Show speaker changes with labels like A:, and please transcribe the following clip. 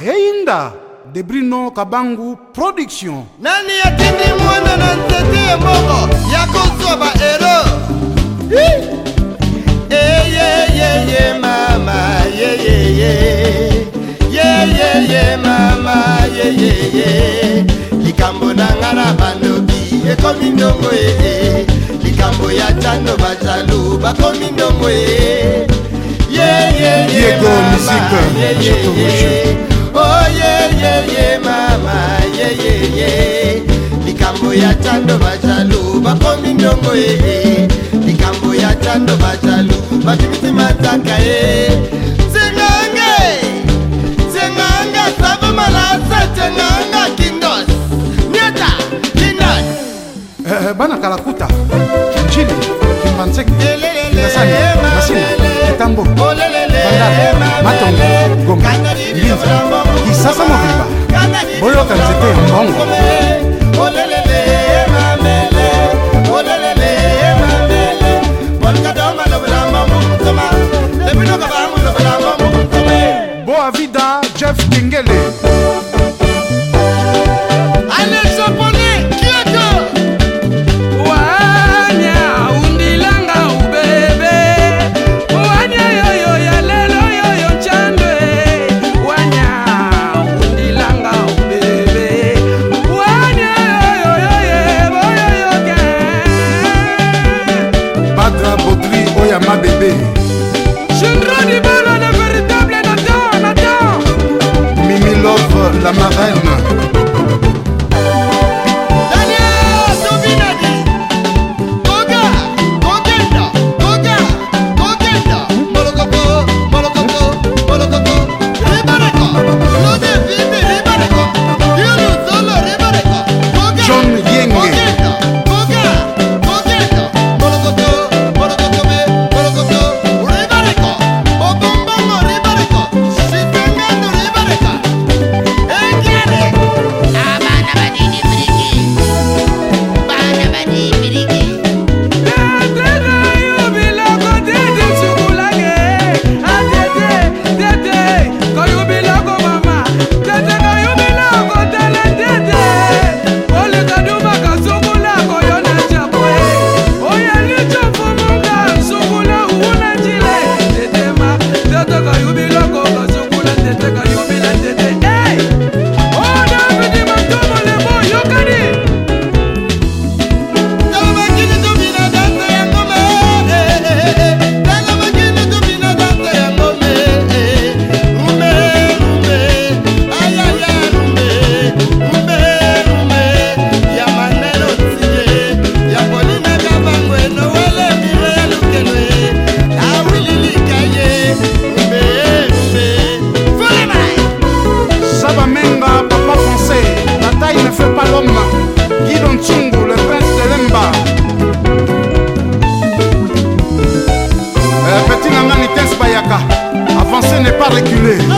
A: heinda de brino kabangu production
B: nani yatindi mwana na nzete moko ya kozwa baero eyeyeye eh, mama yeyeye yeyeye mama yeyeye likambo na nga na balobi ekomi ndongo ee eh, eh. likambo ya tando bazalu bakomi ndongo ee yeyeye mama yeyeye oh yeyeye mama yeyeye likambo ya tando bazalu bakomi ndongo yeye eh, eh. likambo ya tando bazalu batimisi mataka ye eh. zengange zenganga sabo malasa zenganga kindos nyeta kindos bana kalakuta kinjili kimbanzeki
A: matambo oh, matongo gomba linza Congo.
B: Bamabano pas reculer.